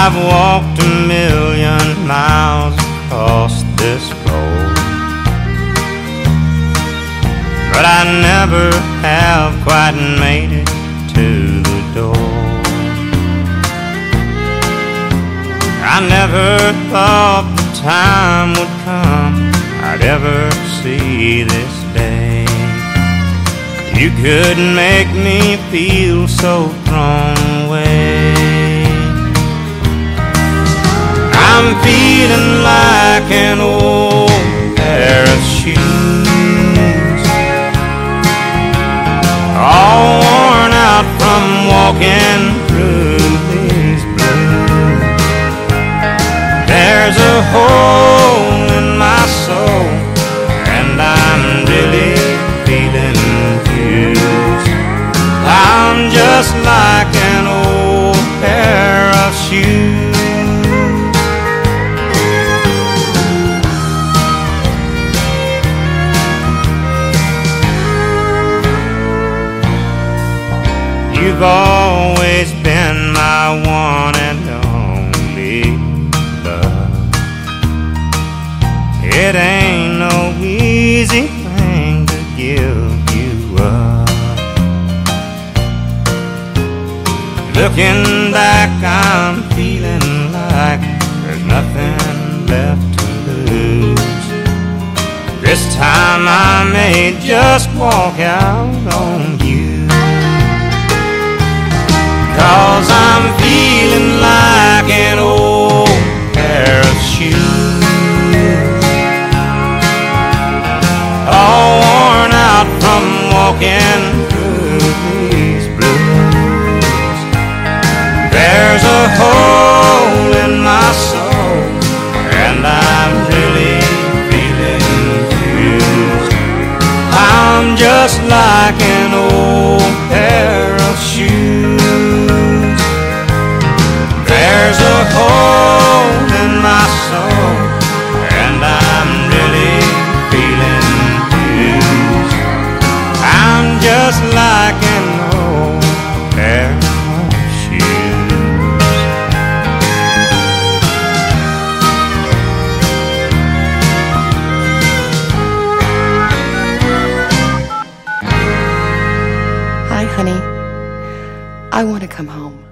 I've walked a million miles across this floor, but I never have quite made it to the door. I never thought the time would come I'd ever see this day. You couldn't make me feel so thrown away. Like an old pair of shoes, all worn out from walking through these blues. There's a hole You've always been my one and only love. It ain't no easy thing to give you up. Looking back, I'm feeling like there's nothing left to lose. This time I may just walk out on you. Just like an old pair of shoes there's a hole in my soul, and I'm really feeling used. I'm just like honey. I want to come home.